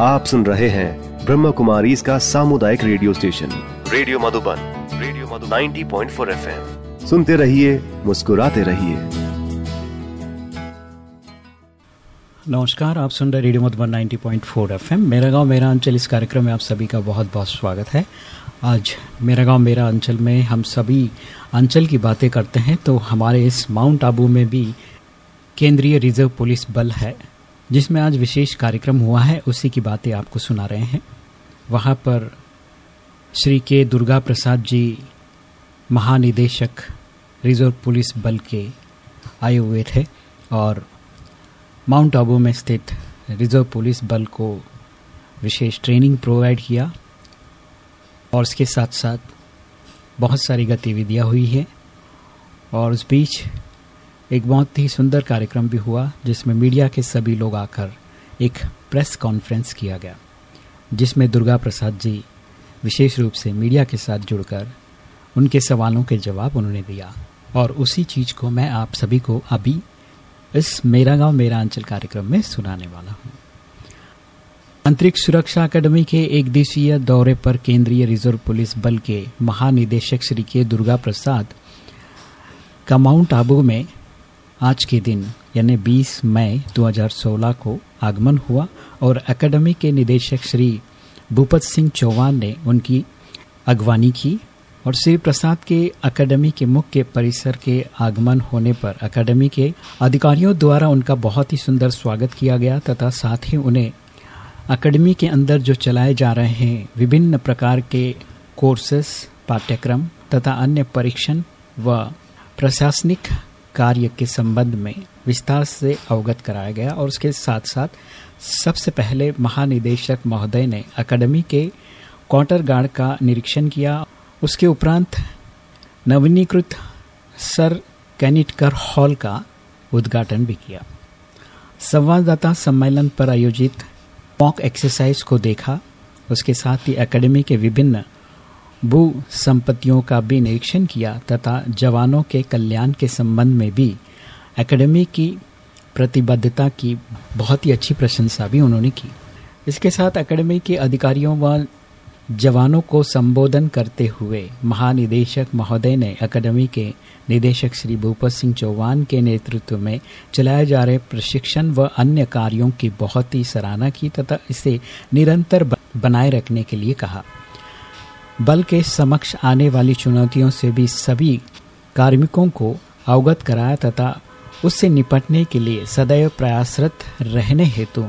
आप सुन रहे हैं ब्रह्म कुमारी इसका सामुदायिक radio station. Radio Madhuban radio Madhu 90.4 point सुनते रहिए मुस्कुराते रहिए। नमस्कार आप सुन रहे रेडियो मधुबन 90.4 एफएम। मेरा गाँव मेरा अंचल इस कार्यक्रम में आप सभी का बहुत बहुत स्वागत है। आज मेरा गाँव मेरा अंचल में हम सभी अंचल की बातें करते हैं तो हमारे इस माउंट आबू में भी केंद्रीय रिज़र्व पुलिस बल है। जिसमें आज विशेष कार्यक्रम हुआ है, उसी की बातें आपको सुना रहे हैं। वहाँ पर श्री के दुर्गा प्रसाद जी महानिदेशक, रिज़र्व पुलिस बल के आए हुए थे और माउंट आबू में स्थित रिज़र्व पुलिस बल को विशेष ट्रेनिंग प्रोवाइड किया और इसके साथ साथ बहुत सारी गतिविधियाँ हुई हैं और उस बीच एक बहुत ही सुंदर कार्यक्रम भी हुआ, जिसमें मीडिया के सभी लोग आकर एक प्रेस कॉन्फ्रेंस किया गया, जिसमें दुर्गा प्रसाद जी विशेष रूप से मीडिया के साथ जुड़कर उनके सवालों के जवाब उन्होंने दिया। और उसी चीज़ को मैं आप सभी को अभी इस मेरा गाँव, मेरा अंचल कार्यक्रम में सुनाने वाला हूँ। अंतरिक्ष सुरक्षा अकादमी के एक दिवसीय दौरे पर केंद्रीय रिज़र्व पुलिस बल के महानिदेशक श्री के दुर्गा प्रसाद का माउंट आबू में आज के दिन, यानी 20 मई 2016 को आगमन हुआ और अकादमी के निदेशक श्री भूपत सिंह चौहान ने उनकी अगवानी की और श्री प्रसाद के अकादमी के मुख्य परिसर के आगमन होने पर अकादमी के अधिकारियों द्वारा उनका बहुत ही सुंदर स्वागत किया गया तथा साथ ही उन्हें अकेडमी के अंदर जो चलाए जा रहे हैं विभिन्न प्रकार के कोर्सेस, पाठ्यक्रम तथा अन्य परीक्षण व प्रशासनिक कार्य के संबंध में विस्तार से अवगत कराया गया और उसके साथ साथ सबसे पहले महानिदेशक महोदय ने अकेडमी के क्वार्टर गार्ड का निरीक्षण किया। उसके उपरांत नवीनीकृत सर कैनिटकर हॉल का उद्घाटन भी किया। संवाददाता सम्मेलन पर आयोजित मॉक एक्सरसाइज को देखा। उसके साथ ही एकेडमी के विभिन्न भू संपत्तियों का भी निरीक्षण किया तथा जवानों के कल्याण के संबंध में भी एकेडमी की प्रतिबद्धता की बहुत ही अच्छी प्रशंसा भी उन्होंने की। इसके साथ एकेडमी के अधिकारियों व जवानों को संबोधन करते हुए महानिदेशक महोदय ने अकादमी के निदेशक श्री भूपत सिंह चौहान के नेतृत्व में चलाए जा रहे प्रशिक्षण व अन्य कार्यों की बहुत ही सराहना की तथा इसे निरंतर बनाए रखने के लिए कहा। बल के समक्ष आने वाली चुनौतियों से भी सभी कार्मिकों को अवगत कराया तथा उससे निपटने के लिए सदैव प्रयासरत रहने हेतु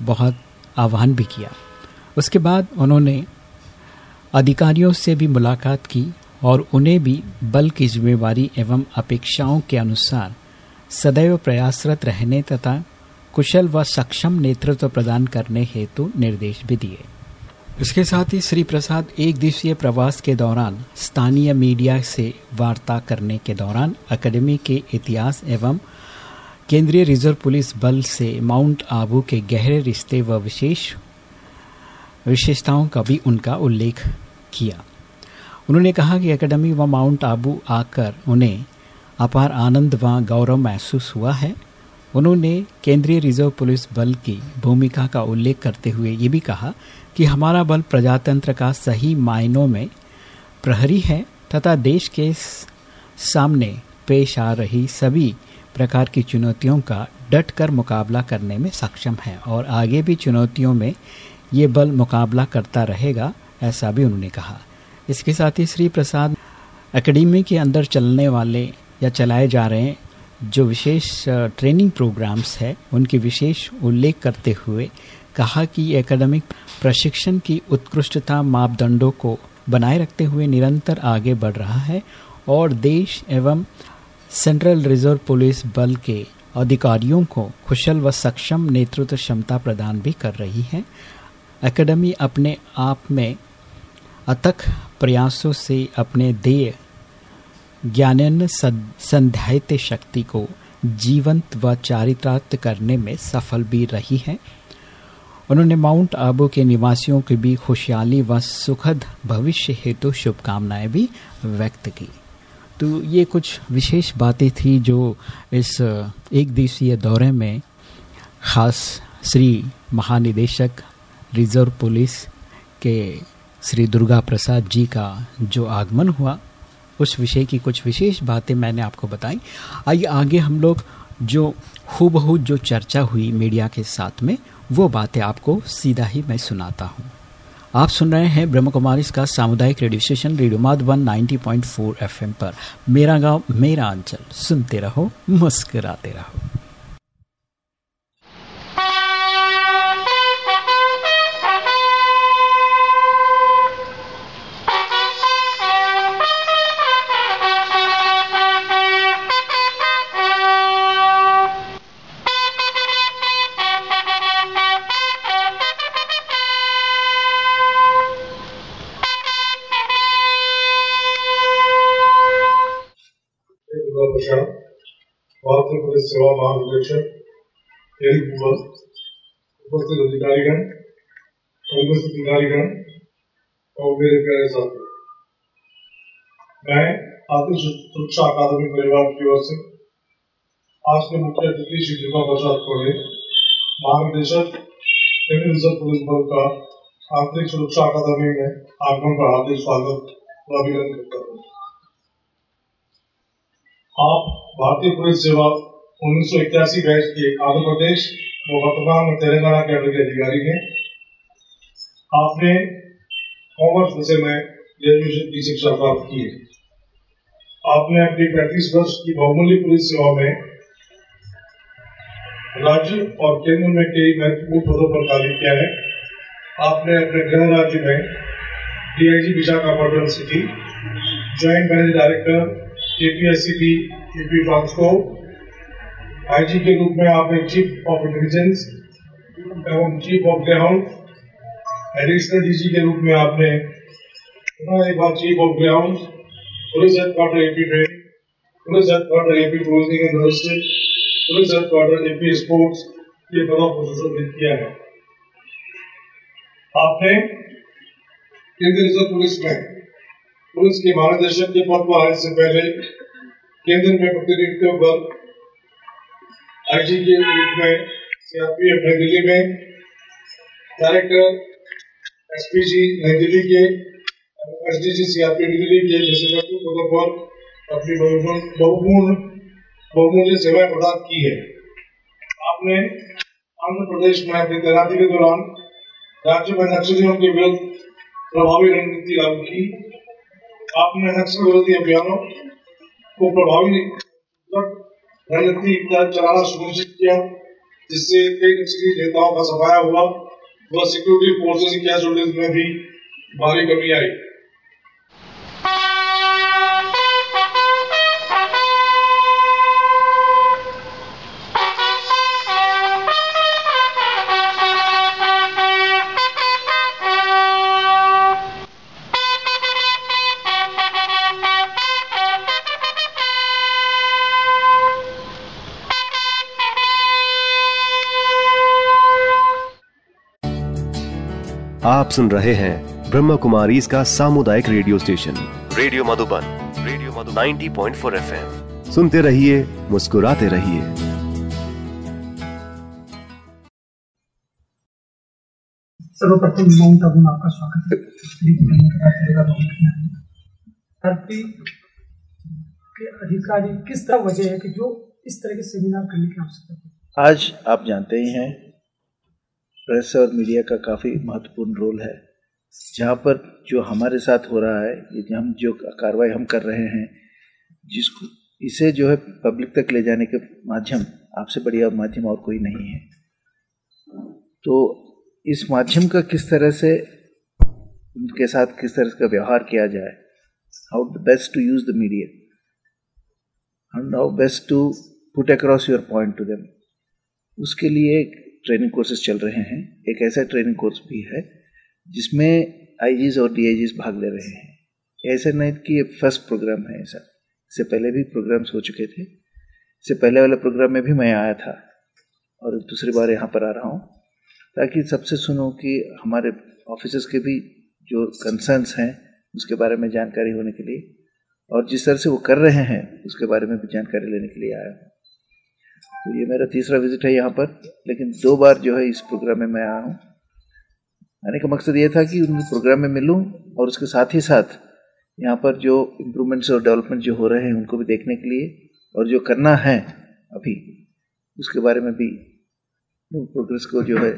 बहुत आह्वान भी किया। उसके बाद उन्होंने अधिकारियों से भी मुलाकात की और उन्हें भी बल की जिम्मेवारी एवं अपेक्षाओं के अनुसार सदैव प्रयासरत रहने तथा कुशल व सक्षम नेतृत्व प्रदान करने हेतु निर्देश भी दिए। इसके साथ ही श्री प्रसाद एक दिवसीय प्रवास के दौरान स्थानीय मीडिया से वार्ता करने के दौरान अकेडमी के इतिहास एवं केंद्रीय रिज़र्व पुलिस बल से माउंट आबू के गहरे रिश्ते व विशेष विशेषताओं का भी उनका उल्लेख किया। उन्होंने कहा कि एकेडमी व माउंट आबू आकर उन्हें अपार आनंद व गौरव महसूस हुआ है। उन्होंने केंद्रीय रिज़र्व पुलिस बल की भूमिका का उल्लेख करते हुए ये भी कहा कि हमारा बल प्रजातंत्र का सही मायनों में प्रहरी है तथा देश के सामने पेश आ रही सभी प्रकार की चुनौतियों का डट कर मुकाबला करने में सक्षम है और आगे भी चुनौतियों में ये बल मुकाबला करता रहेगा, ऐसा भी उन्होंने कहा। इसके साथ ही श्री प्रसाद एकेडमी के अंदर चलने वाले या चलाए जा रहे जो विशेष ट्रेनिंग प्रोग्राम्स है, उनकी विशेष उल्लेख करते हुए कहा कि एकेडमिक प्रशिक्षण की उत्कृष्टता मापदंडों को बनाए रखते हुए निरंतर आगे बढ़ रहा है और देश एवं सेंट्रल रिज़र्व पुलिस बल के अधिकारियों को कुशल व सक्षम नेतृत्व क्षमता प्रदान भी कर रही है। एकेडमी अपने आप में अथक प्रयासों से अपने देय ज्ञानन संध्यायित शक्ति को जीवंत व चारित्रार्थ करने में सफल भी रही है। उन्होंने माउंट आबू के निवासियों की भी खुशहाली व सुखद भविष्य हेतु शुभकामनाएँ भी व्यक्त की। तो ये कुछ विशेष बातें थी जो इस एक दिवसीय दौरे में खास श्री महानिदेशक, रिज़र्व पुलिस के श्री दुर्गा प्रसाद जी का जो आगमन हुआ, उस विषय की कुछ विशेष बातें मैंने आपको बताई। आइए आगे हम लोग जो हूबहू जो चर्चा हुई मीडिया के साथ में, वो बातें आपको सीधा ही मैं सुनाता हूँ। आप सुन रहे हैं ब्रह्म कुमारी का सामुदायिक radio station, radio Madhavan 90.4 FM पर। मेरा गाँव, मेरा अंचल, सुनते रहो, मुस्कराते रहो। सेवा महानिदेशक एल कुमार उपस्थित अधिकारीगण कांग्रेस अधिकारीगण और मेरे प्यारे साथी मैं आर्थिक सुरक्षा अकादमी परिवार की ओर से आज के मुख्य अतिथि श्री दुर्गा प्रसाद कोड़े महानिदेशक रिज़र्व पुलिस बल का आंतरिक सुरक्षा अकादमी में आगमन का हार्दिक स्वागत व अभिनंदन करता हूँ। आप भारतीय पुलिस सेवा उन्नीस सौ इक्यासी बैच के आंध्र प्रदेश व वर्तमान में तेलंगाना के अंडर के अधिकारी हैं। आपने कॉमर्स विषय में ग्रेजुएशन की शिक्षा प्राप्त की है। आपने अपनी पैंतीस वर्ष की बहुमूल्य पुलिस सेवा में राज्य और केंद्र में कई महत्वपूर्ण पदों पर कार्य किया है। आपने अपने गृह राज्य में DIG Visakhapatnam city joint manager director APSCB AP transport IG के रूप में आपने चीफ ऑफ़ इंटेलिजेंस एवं chief of ground additional DG के रूप में आपने एक बार chief of ground police headquarters AP training police headquarters AP clothing and logistic police headquarters AP sports ये को सुशोभित किया है। आपने केंद्रीय रिज़र्व पुलिस में पुलिस के महानिदेशक के पद पर आने से पहले केंद्र में प्रतिनिधित्व पर आईजी के रूप में सीआरपीएफ नई दिल्ली में डायरेक्टर एसपीजी नई दिल्ली के एसडीजी सीआरपी नई दिल्ली के जैसे पदों पर अपनी बहुपूर्ण बहुमूल्य सेवाएँ प्रदान की है। आपने आंध्र प्रदेश में अपनी तैनाती के दौरान राज्य में नक्सलियों के विरुद्ध प्रभावी रणनीति लागू की। आपने नक्सल विरोधी अभियानों को प्रभावी रणनीति चलाना सुनिश्चित किया, जिससे कई नक्सली नेताओं का सफाया हुआ व सिक्योरिटी फोर्सेज की कैजुअलिटीज में भी भारी कमी आई। सुन रहे हैं ब्रह्म कुमारी इसका सामुदायिक radio station. Radio Madhuban radio Madhu 90.4 point सुनते रहिए मुस्कुराते रहिए। सर्वप्रथम माउंट आबू में आपका स्वागत है। के अधिकारी किस तरह वजह है कि जो इस तरह के सेमिनार करने की आवश्यकता आज आप जानते ही हैं प्रेस और मीडिया का काफ़ी महत्वपूर्ण रोल है। जहाँ पर जो हमारे साथ हो रहा है, ये हम, जो कार्रवाई हम कर रहे हैं, जिसको, इसे जो है पब्लिक तक ले जाने के माध्यम, आपसे बढ़िया माध्यम और कोई नहीं है। तो इस माध्यम का किस तरह से, उनके साथ किस तरह का व्यवहार किया जाए? How best to use the media and how best to put across your point to them उसके लिए ट्रेनिंग कोर्सेज चल रहे हैं। एक ऐसा ट्रेनिंग कोर्स भी है, जिसमें आई और डी भाग ले रहे हैं। ऐसा नहीं कि ये फ़र्स्ट प्रोग्राम है ऐसा। इससे पहले भी प्रोग्राम्स हो चुके थे। इससे पहले वाले प्रोग्राम में भी मैं आया था और दूसरी बार यहाँ पर आ रहा हूँ। ताकि सबसे सुनो कि हमारे ऑफिसर्स के भी जो कंसर्न्स हैं, उसके बारे में जानकारी होने के लिए, और जिस तरह से वो कर रहे हैं, उसके बारे में भी जानकारी लेने के लिए आया हूँ। तो ये मेरा तीसरा विज़िट है यहाँ पर, लेकिन दो बार जो है इस प्रोग्राम में मैं आया हूँ। आने का मकसद ये था कि उन प्रोग्राम में मिलूँ और उसके साथ ही साथ यहाँ पर जो इम्प्रूवमेंट्स और डेवलपमेंट जो हो रहे हैं उनको भी देखने के लिए और जो करना है अभी, उसके बारे में भी प्रोग्रेस को जो है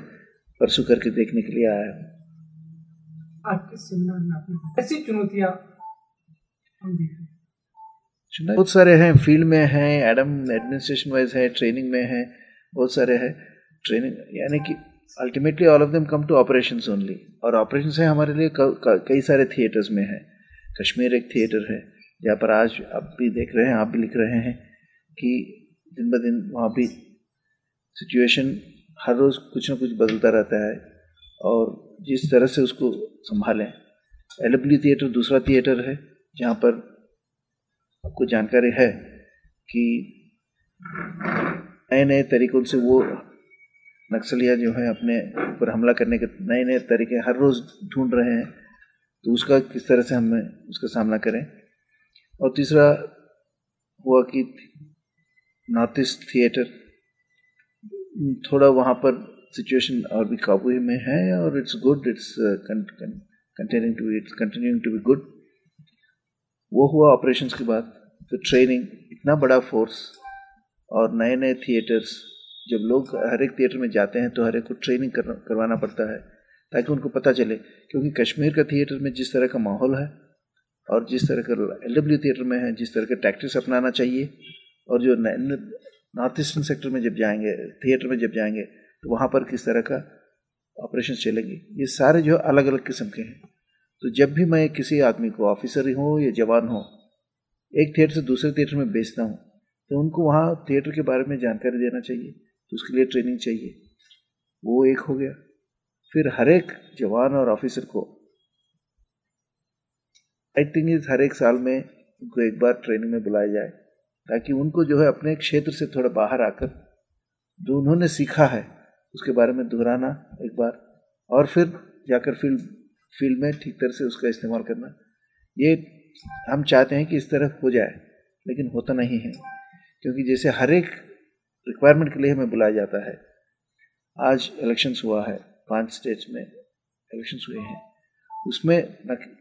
परसू करके देखने के लिए आया हूँ। में आपने ऐसी चुनौतियाँ बहुत सारे हैं, फ़ील्ड में हैं, एडम एडमिनिस्ट्रेशन वाइज है, ट्रेनिंग में है, बहुत सारे हैं। ट्रेनिंग, यानी कि ultimately all of them come to operation only. और ऑपरेशन है हमारे लिए कई सारे थिएटर्स में है। कश्मीर एक थिएटर है, जहाँ पर आज आप भी देख रहे हैं, आप भी लिख रहे हैं कि दिन ब दिन वहाँ भी सिचुएशन हर रोज़ कुछ ना कुछ बदलता रहता है। और जिस तरह से उसको संभालें। एल थिएटर दूसरा थिएटर है, जहाँ पर आपको जानकारी है कि नए नए तरीकों से वो नक्सलिया जो है अपने ऊपर हमला करने के नए नए तरीके हर रोज़ ढूंढ रहे हैं तो उसका किस तरह से हमें उसका सामना करें? और तीसरा हुआ कि नॉर्थ ईस्ट थिएटर थोड़ा वहाँ पर सिचुएशन और भी काबू में है और it's good, it's continuing to it's continuing to be good वो हुआ ऑपरेशंस के बाद। फिर ट्रेनिंग इतना बड़ा फोर्स और नए नए थिएटर्स जब लोग हर एक थिएटर में जाते हैं तो हर एक को ट्रेनिंग करवाना पड़ता है, ताकि उनको पता चले, क्योंकि कश्मीर का थिएटर में जिस तरह का माहौल है और जिस तरह का एल डब्ल्यू थिएटर में है, जिस तरह के टैक्टिक्स अपनाना चाहिए और जो नॉर्थ ईस्टर्न सेक्टर में जब जाएँगे थिएटर में जब जाएँगे तो वहाँ पर किस तरह का ऑपरेशन चलेंगे, ये सारे जो अलग अलग किस्म के हैं। तो जब भी मैं किसी आदमी को ऑफिसर हो या जवान हो एक थिएटर से दूसरे थिएटर में बेचता हूँ। तो उनको वहाँ थिएटर के बारे में जानकारी देना चाहिए तो उसके लिए ट्रेनिंग चाहिए। वो एक हो गया। फिर हर एक जवान और ऑफिसर को। आई थिंक हर एक साल में उनको एक बार ट्रेनिंग में बुलाया जाए, ताकि उनको जो है अपने क्षेत्र से थोड़ा बाहर आकर जो उन्होंने सीखा है, उसके बारे में दोहराना एक बार। और फिर जाकर फ़ील्ड फ़ील्ड में ठीक तरह से उसका इस्तेमाल करना। ये हम चाहते हैं कि इस तरह हो जाए, लेकिन होता नहीं है, क्योंकि जैसे हर एक रिक्वायरमेंट के लिए हमें बुलाया जाता है। आज इलेक्शंस हुआ है, पाँच स्टेट्स में इलेक्शन हुए हैं। उसमें न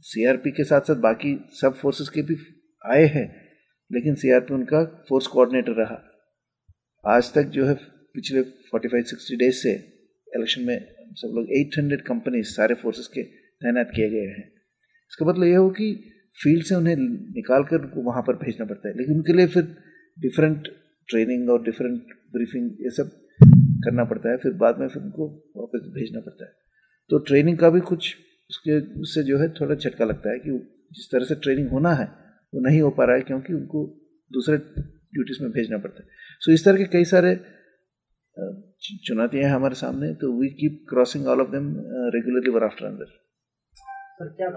सीआरपी के साथ साथ बाकी सब फोर्सेस के भी आए हैं, लेकिन सीआरपी उनका फोर्स कोऑर्डिनेटर रहा। आज तक जो है, पिछले 45-60 डेज़ से इलेक्शन में सब लोग 800 कंपनीज़ सारे फोर्सेस के तैनात किए गए हैं। इसका मतलब यह हो कि फ़ील्ड से उन्हें निकाल कर उनको वहाँ पर भेजना पड़ता है। लेकिन उनके लिए फिर डिफरेंट ट्रेनिंग और डिफरेंट ब्रीफिंग ये सब करना पड़ता है। फिर बाद में फिर उनको वापस भेजना पड़ता है। तो ट्रेनिंग का भी कुछ उसके उससे जो है थोड़ा झटका लगता है कि जिस तरह से ट्रेनिंग होना है वो नहीं हो पा रहा है क्योंकि उनको दूसरे ड्यूटीज़ में भेजना पड़ता है। सो so, इस तरह के कई सारे चुनौतियाँ हैं हमारे सामने तो we keep crossing all of them regularly were after अंदर क्या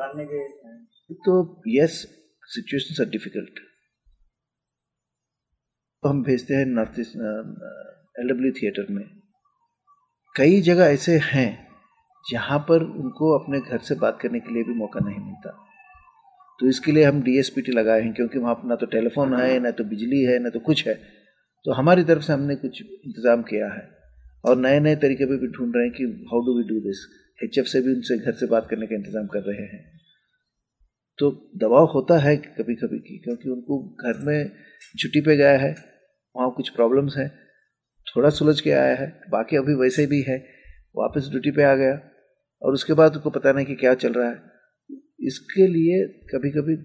तो यस सिचुएशंस आर डिफ़िकल्ट हम भेजते हैं north east L W theatre में। कई जगह ऐसे हैं जहाँ पर उनको अपने घर से बात करने के लिए भी मौका नहीं मिलता। तो इसके लिए हम डीएसपीटी लगाए हैं क्योंकि वहाँ पर ना तो टेलीफोन है ना तो बिजली है, ना तो कुछ है। तो हमारी तरफ़ से हमने कुछ इंतज़ाम किया है और नए नए तरीके पे भी ढूंढ रहे हैं कि how do we do this H से भी उनसे घर से बात करने का इंतज़ाम कर रहे हैं तो दबाव होता है कभी कभी की क्योंकि उनको घर में छुट्टी पे गया है, वहाँ कुछ प्रॉब्लम्स हैं, थोड़ा सुलझ के आया है, बाकी अभी वैसे भी है, वापस ड्यूटी पे आ गया और उसके बाद उनको पता नहीं कि क्या चल रहा है। इसके लिए कभी कभी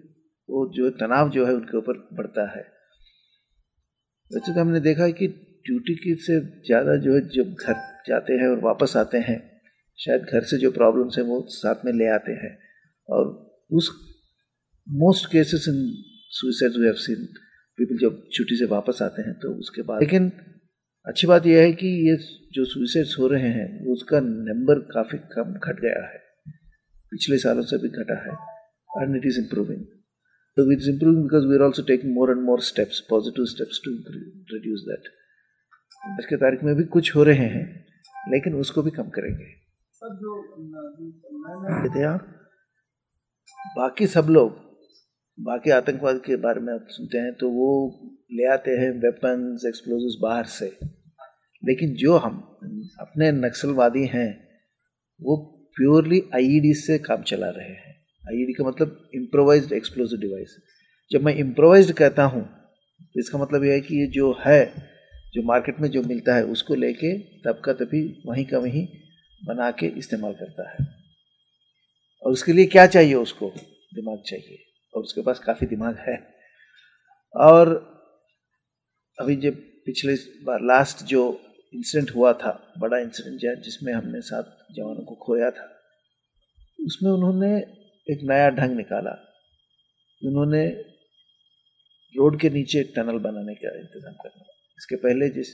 वो जो तनाव जो है उनके ऊपर बढ़ता है। वैसे तो हमने देखा है कि ड्यूटी की से ज़्यादा जो है जब घर जाते हैं और वापस आते हैं शायद घर से जो प्रॉब्लम्स हैं वो साथ में ले आते हैं। और उस most cases in suicide we have seen people जब छुट्टी से वापस आते हैं तो उसके बाद, लेकिन अच्छी बात यह है कि ये जो सुइसाइड्स हो रहे हैं, उसका नंबर काफ़ी कम घट गया है। पिछले सालों से भी घटा है एंड इट इज़ इम्प्रूविंग तो is improving because we are also taking more and more steps positive steps to reduce that आज के तारीख में भी कुछ हो रहे हैं, लेकिन उसको भी कम करेंगे। बाकी सब लोग, बाकी आतंकवाद के बारे में आप सुनते हैं तो वो ले आते हैं वेपन्स एक्सप्लोजिव बाहर से। लेकिन जो हम, अपने नक्सलवादी हैं, वो प्योरली आईईडी से काम चला रहे हैं। आईईडी का मतलब इम्प्रोवाइज एक्सप्लोजिव डिवाइस जब मैं इम्प्रोवाइज कहता हूँ तो इसका मतलब यह है कि ये जो है, जो मार्केट में जो मिलता है, उसको लेके तब का तभी वहीं का वहीं बना के इस्तेमाल करता है। और उसके लिए क्या चाहिए उसको? दिमाग चाहिए। और उसके पास काफ़ी दिमाग है। और अभी जब पिछले बार लास्ट जो इंसिडेंट हुआ था, बड़ा इंसिडेंट जिसमें हमने सात जवानों को खोया था, उसमें उन्होंने एक नया ढंग निकाला। उन्होंने रोड के नीचे एक टनल बनाने का इंतज़ाम करना इसके पहले जिस,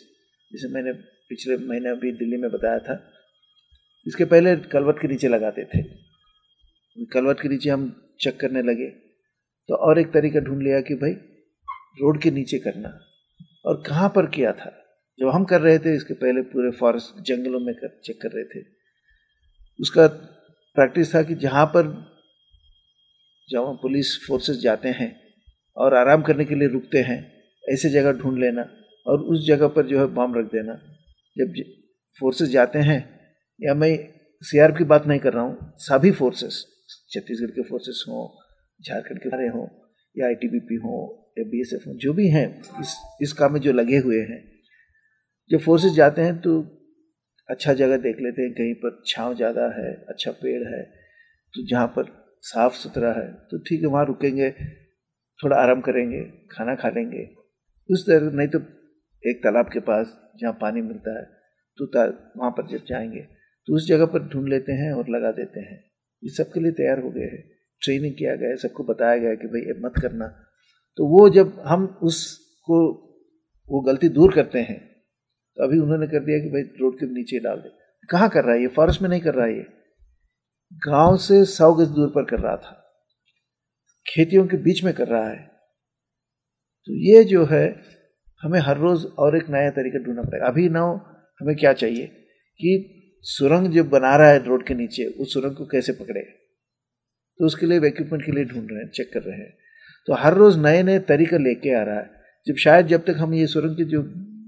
जिसे मैंने पिछले महीने अभी दिल्ली में बताया था इसके पहले कलवट के नीचे लगाते थे। कलवट के नीचे हम चेक करने लगे। तो और एक तरीका ढूंढ लिया कि भाई, रोड के नीचे करना। और कहाँ पर किया था? जब हम कर रहे थे, इसके पहले पूरे फॉरेस्ट जंगलों में कर, चेक कर रहे थे। उसका प्रैक्टिस था कि जहाँ पर जब पुलिस फोर्सेस जाते हैं और आराम करने के लिए रुकते हैं, ऐसे जगह ढूंढ लेना और उस जगह पर जो है बम रख देना। जब फोर्सेस जाते हैं या मैं सीआर की बात नहीं कर रहा हूँ, सभी फोर्सेस छत्तीसगढ़ के फोर्सेस हों, झारखंड के हों, या आईटीबीपी हों, या बीएसएफ हों, जो भी हैं, इस इस काम में जो लगे हुए हैं, जब फोर्सेस जाते हैं तो अच्छा जगह देख लेते हैं, कहीं पर छाँव ज़्यादा है अच्छा पेड़ है तो जहाँ पर साफ़ सुथरा है तो ठीक है, वहाँ रुकेंगे, थोड़ा आराम करेंगे, खाना खा लेंगे। उस तरह, नहीं तो एक तालाब के पास जहाँ पानी मिलता है तो वहाँ पर जब जाएँगे तो उस जगह पर ढूंढ लेते हैं और लगा देते हैं। ये सबके लिए तैयार हो गए हैं। ट्रेनिंग किया गया है, सबको बताया गया है कि भाई ये मत करना। तो वो जब हम उसको, वो गलती दूर करते हैं तो अभी उन्होंने कर दिया कि भाई रोड के नीचे डाल दे। कहाँ कर रहा है ये? फॉरेस्ट में नहीं कर रहा है ये। गाँव से सौ गज दूर पर कर रहा था। खेतियों के बीच में कर रहा है। तो ये जो है, हमें हर रोज और एक नया तरीका ढूंढना पड़ेगा। अभी ना हमें क्या चाहिए? कि सुरंग जो बना रहा है रोड के नीचे, उस सुरंग को कैसे पकड़े? तो उसके लिए इक्विपमेंट के लिए ढूंढ रहे हैं चेक कर रहे हैं। तो हर रोज नए नए तरीका लेके आ रहा है। जब शायद जब तक हम ये सुरंग की जो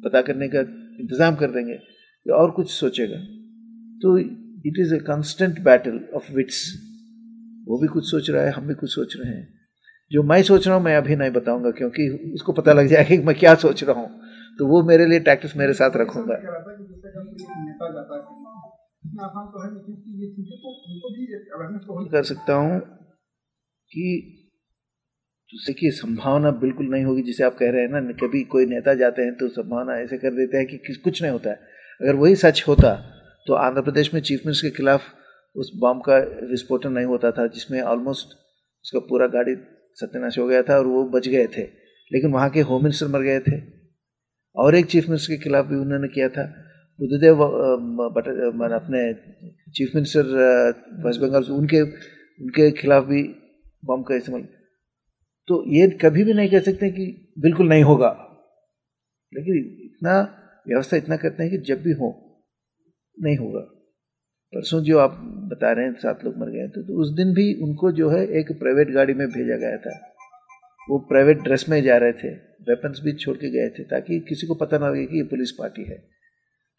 पता करने का इंतज़ाम कर देंगे तो और कुछ सोचेगा। तो it is a constant battle of wits वो भी कुछ सोच रहा है, हम भी कुछ सोच रहे हैं। जो मैं सोच रहा हूँ, मैं अभी नहीं बताऊँगा, क्योंकि उसको पता लग जाएगा कि मैं क्या सोच रहा हूँ। तो वो मेरे लिए टैक्टिस मेरे साथ रखूँगा। कर सकता हूँ कि देखिए संभावना बिल्कुल नहीं होगी, जिसे आप कह रहे हैं ना कभी कोई नेता जाते हैं तो संभावना ऐसे कर देते हैं कि कुछ नहीं होता है। अगर वही सच होता तो आंध्र प्रदेश में चीफ मिनिस्टर के खिलाफ उस बम का विस्फोटन नहीं होता था, जिसमें ऑलमोस्ट उसका पूरा गाड़ी सत्यानाश हो गया था और वो बच गए थे। लेकिन वहाँ के होम मिनिस्टर मर गए थे। और एक चीफ मिनिस्टर के खिलाफ भी उन्होंने किया था। बुद्धदेव मैंने अपने चीफ मिनिस्टर वेस्ट बंगाल से उनके उनके खिलाफ भी बम का इस्तेमाल। तो ये कभी भी नहीं कह सकते कि बिल्कुल नहीं होगा। लेकिन इतना व्यवस्था इतना करते हैं कि जब भी हो, नहीं होगा। परसों जो आप बता रहे हैं, सात लोग मर गए थे तो उस दिन भी उनको जो है एक प्राइवेट गाड़ी में भेजा गया था। वो प्राइवेट ड्रेस में जा रहे थे। वेपन्स भी छोड़ के गए थे, ताकि किसी को पता ना लगे कि ये पुलिस पार्टी है।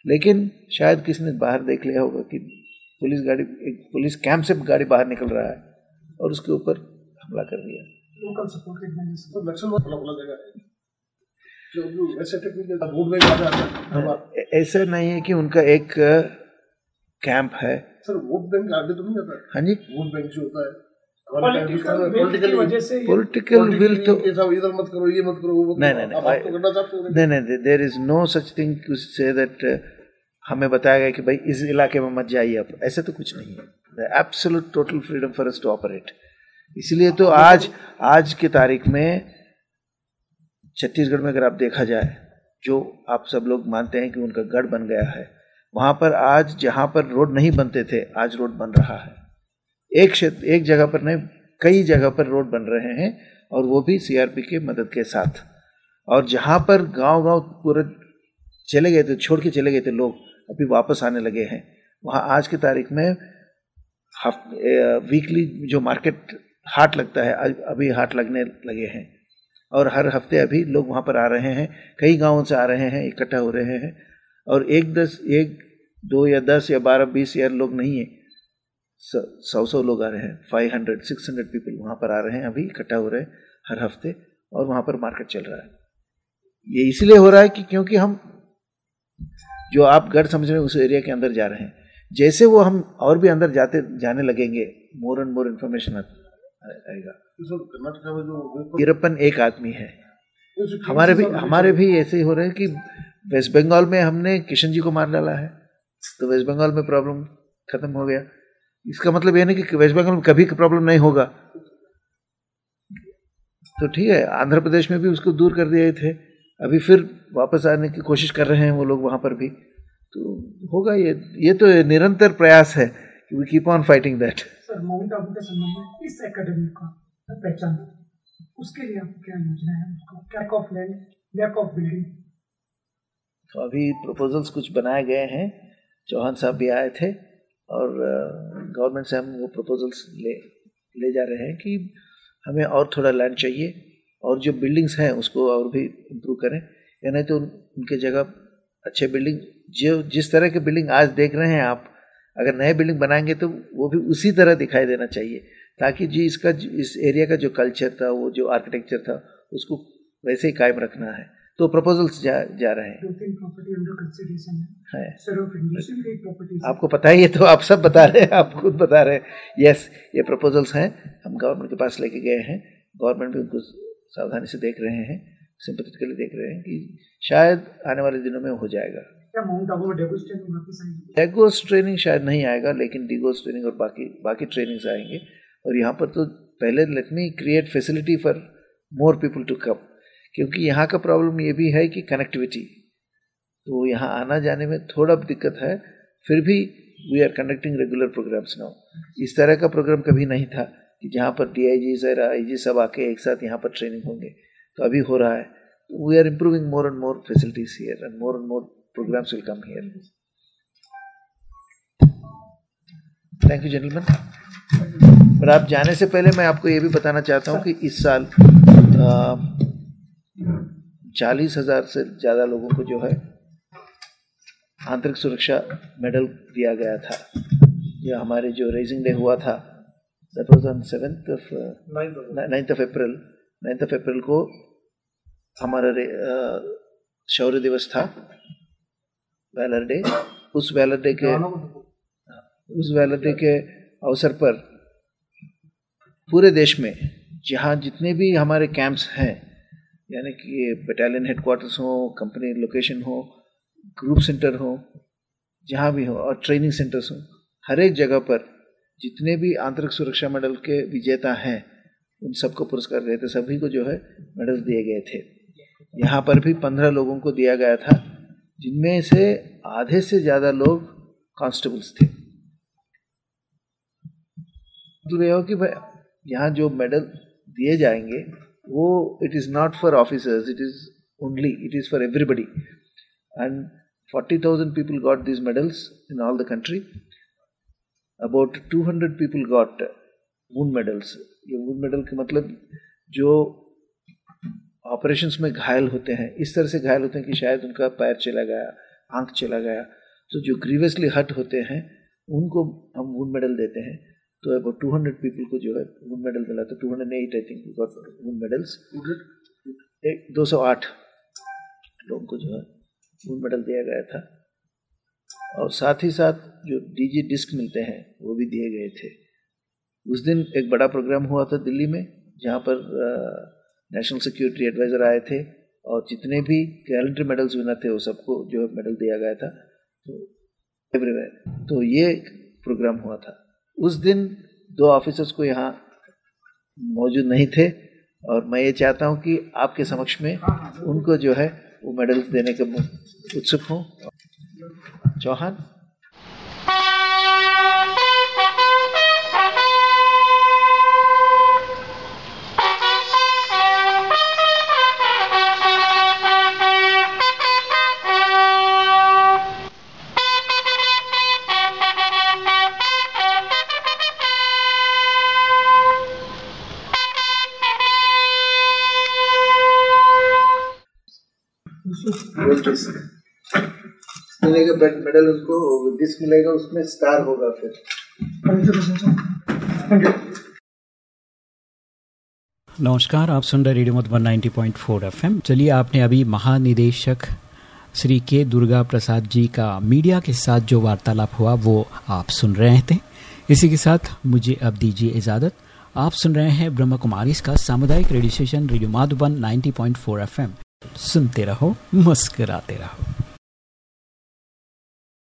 लेकिन शायद किसी ने बाहर देख लिया होगा कि पुलिस गाड़ी एक पुलिस कैंप से गाड़ी बाहर निकल रहा है और उसके ऊपर हमला कर दिया। ऐसा नहीं है कि उनका एक कैंप है। सर वोट बैंक आगे तो नहीं जाता हाँ जी। वोट बैंक जो होता है। पॉलिटिकल विल तो इधर मत करो ये मत करो वो नहीं नहीं नहीं नहीं नहीं there is no such thing to say that हमें बताया गया कि भाई इस इलाके में मत जाइए आप। ऐसे तो कुछ नहीं है। Absolute total freedom for us to operate इसलिए तो आज आज की तारीख में छत्तीसगढ़ में अगर आप देखा जाए जो आप सब लोग मानते हैं कि उनका गढ़ बन गया है वहाँ पर आज जहाँ पर रोड नहीं बनते थे आज रोड बन रहा है। एक क्षेत्र, एक जगह पर नहीं, कई जगह पर रोड बन रहे हैं और वो भी सीआरपी के मदद के साथ। और जहाँ पर गाँव गाँव पूरे चले गए थे, छोड़ के चले गए थे लोग, अभी वापस आने लगे हैं। वहाँ आज की तारीख में वीकली जो मार्केट हाट लगता है अभी हाट लगने लगे हैं। और हर हफ़्ते अभी लोग वहाँ पर आ रहे हैं, कई गाँवों से आ रहे हैं, इकट्ठा हो रहे हैं। और एक दस, एक, दो या दस या बारह, बीस या लोग नहीं है। सौ सौ लोग आ रहे हैं five hundred six hundred people वहाँ पर आ रहे हैं अभी, इकट्ठा हो रहे हैं हर हफ़्ते, और वहाँ पर मार्केट चल रहा है। ये इसलिए हो रहा है कि क्योंकि हम, जो आप गढ़ समझ रहे हैं, उस एरिया के अंदर जा रहे हैं। जैसे वो हम और भी अंदर जाते, जाने लगेंगे मोर एंड मोर इन्फॉर्मेशन आएगा। वीरप्पन एक आदमी है। हमारे भी हमारे भी ऐसे ही हो रहे हैं कि वेस्ट बंगाल में हमने किशन जी को मार डाला है तो वेस्ट बंगाल में प्रॉब्लम खत्म हो गया। इसका मतलब यह नहीं कि वेस्ट बंगाल में कभी प्रॉब्लम नहीं होगा। तो ठीक है आंध्र प्रदेश में भी उसको दूर कर दिए थे। अभी फिर वापस आने की कोशिश कर रहे हैं वो लोग वहाँ पर भी। तो होगा ये ये तो निरंतर प्रयास है कि we keep on fighting that Mount Abu के संबंध में इस एकेडमी का? पहचान उसके लिए आप क्या योजना है? उसको of land lack of building तो अभी प्रपोजल्स कुछ बनाए गए हैं। चौहान साहब भी आए थे। और गवर्नमेंट से हम वो प्रपोजल्स ले ले जा रहे हैं कि हमें और थोड़ा लैंड चाहिए और जो बिल्डिंग्स हैं उसको और भी इम्प्रूव करें। या नहीं तो उनके जगह अच्छे बिल्डिंग जो, जिस तरह के बिल्डिंग आज देख रहे हैं आप, अगर नए बिल्डिंग बनाएँगे तो वो भी उसी तरह दिखाई देना चाहिए। ताकि जी इसका, इस एरिया का जो कल्चर था, वो जो आर्किटेक्चर था, उसको वैसे ही कायम रखना है। तो प्रपोजल्स जा जा रहे हैं। है। आपको पता ही है तो आप सब बता रहे हैं आप खुद बता रहे हैं। यस ये प्रपोजल्स हैं। हम गवर्नमेंट के पास लेके गए हैं। गवर्नमेंट भी उनको सावधानी से देख रहे हैं सिंपथेटिकली देख रहे हैं कि शायद आने वाले दिनों में हो जाएगा। डेगोस ट्रेनिंग शायद नहीं आएगा लेकिन डिगोस ट्रेनिंग और बाकी बाकी ट्रेनिंग्स आएँगे। और यहाँ पर तो पहले let me create facility for more people to come क्योंकि यहाँ का प्रॉब्लम ये भी है कि कनेक्टिविटी तो यहाँ आना जाने में थोड़ा दिक्कत है, फिर भी we are conducting regular programmes now इस तरह का प्रोग्राम कभी नहीं था कि जहाँ पर D I ji sir I जी सब आके एक साथ यहाँ पर ट्रेनिंग होंगे। तो अभी हो रहा है। We are improving more and more facilities here and more and more programmes will come here thank you gentleman पर आप जाने से पहले मैं आपको ये भी बताना चाहता हूँ कि इस साल चालीस हज़ार से ज़्यादा लोगों को जो है आंतरिक सुरक्षा मेडल दिया गया था। यह हमारे जो रेजिंग डे हुआ था that was on seventh of ninth of April ninth of April को हमारा शौर्य दिवस था वैलर डे उस वैलर डे के उस वैलर डे के अवसर पर पूरे देश में जहाँ जितने भी हमारे कैंप्स हैं यानी कि ये बटालियन हेडक्वार्टर्स हो कंपनी लोकेशन हो ग्रुप सेंटर हो, जहाँ भी हो, और ट्रेनिंग सेंटर्स हो, हर एक जगह पर जितने भी आंतरिक सुरक्षा मेडल के विजेता हैं, उन सबको पुरस्कार गए थे। सभी को जो है मेडल दिए गए थे। यहाँ पर भी पंद्रह लोगों को दिया गया था, जिनमें से आधे से ज़्यादा लोग कांस्टेबल्स थे। तो हो कि भाई, यहाँ जो मेडल दिए जाएँगे वो it is not for officers it is only it is for everybody and 40,000 people got these medals in all the country. About 200 people got wound medals. ये wound medal के मतलब जो ऑपरेशंस में घायल होते हैं इस तरह से घायल होते हैं कि शायद उनका पैर चला गया आँख चला गया तो जो ग्रीवियसली हट होते हैं उनको हम वुंड मेडल देते हैं तो अबाउट टू हंड्रेड पीपल को जो है गोल्ड मेडल मिला तो two hundred eight I think got wound medals एक दो सौ आठ लोगों को जो है गोल्ड मेडल दिया गया था। और साथ ही साथ जो डीजी डिस्क मिलते हैं, वो भी दिए गए थे। उस दिन एक बड़ा प्रोग्राम हुआ था दिल्ली में, जहाँ पर नेशनल सिक्योरिटी एडवाइज़र आए थे, और जितने भी गैलेंट्री मेडल्स विनर थे, वो सबको जो है मेडल दिया गया था। तो एवरीवेयर तो ये प्रोग्राम हुआ था। उस दिन दो ऑफिसर्स को यहाँ मौजूद नहीं थे और मैं ये चाहता हूँ कि आपके समक्ष में उनको जो है वो मेडल्स देने के उत्सुक हूँ। चौहान मेडल उसको डिस्क मिलेगा उसमें स्टार होगा फिर। नमस्कार आप सुन रहे रेडियो मधुबन 90.4 एफएम। चलिए आपने अभी महानिदेशक श्री के दुर्गा प्रसाद जी का मीडिया के साथ जो वार्तालाप हुआ वो आप सुन रहे थे। इसी के साथ मुझे अब दीजिए इजाज़त। आप सुन रहे हैं ब्रह्म कुमारी का सामुदायिक radio station radio Madhuban 90.4 FM. सुनते रहो मुस्कराते रहो।